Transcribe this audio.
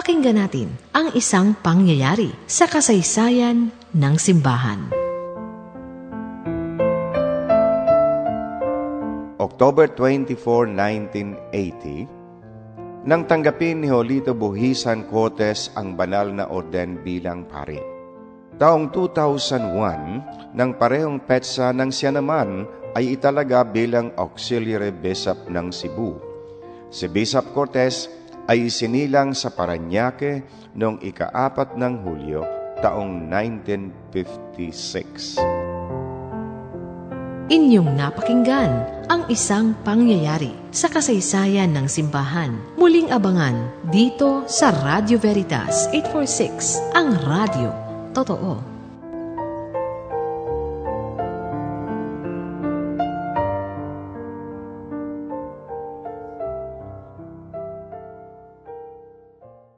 Pakinggan natin ang isang pangyayari sa kasaysayan ng simbahan. October 24, 1980, nang tanggapin ni Jolito Buhisan Cotes ang banal na orden bilang pari. Taong 2001, nang parehong petsa nang siya naman ay italaga bilang Auxiliary Bishop ng Cebu. Si Bishop Cortez ay isinilang sa Paranaque noong ikaapat ng Hulyo taong 1956. Inyong napakinggan ang isang pangyayari sa kasaysayan ng simbahan. Muling abangan dito sa Radio Veritas 846, ang radio. Totoo.